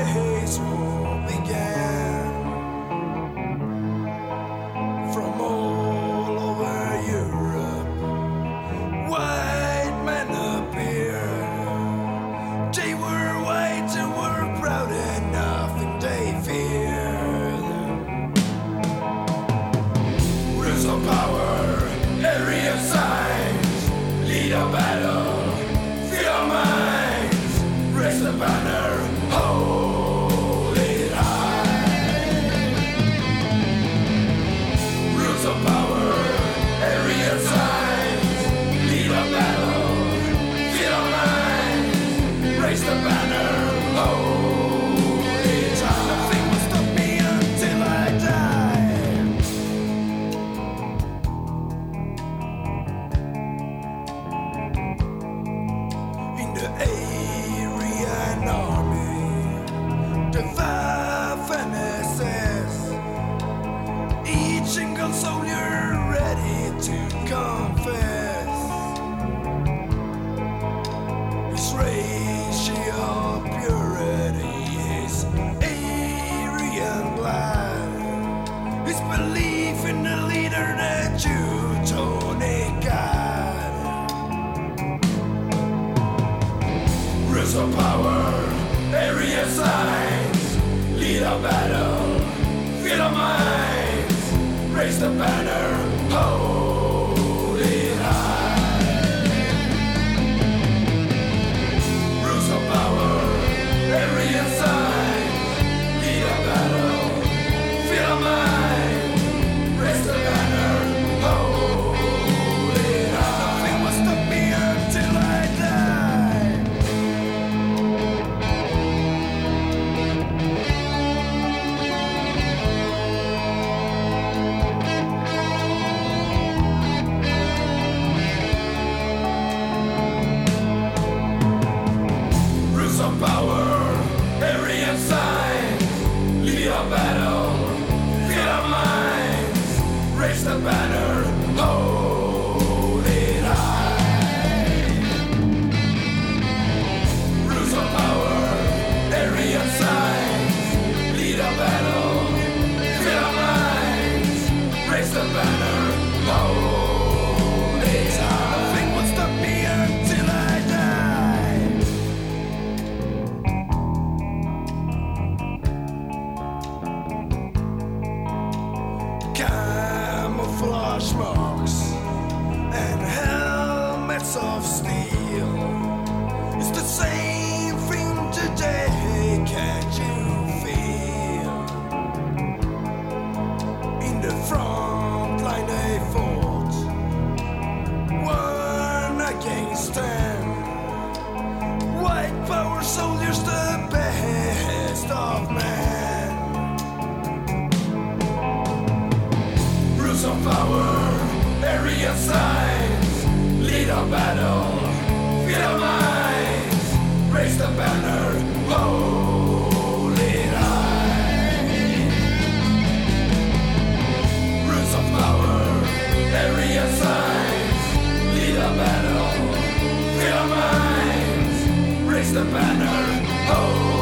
race war began. From all over Europe, white men appeared. They were white and were proud enough, and they feared. Rules of power, area signs, lead a battle, single soldier ready to confess. His racial purity, his Aryan blood, his belief in the leader that Teutonic the banner, hold camouflage marks and helmets of steel. It's the same a battle, feel our minds, raise the banner, high. Rules of power, area lead battle, feel our minds, raise the banner, hold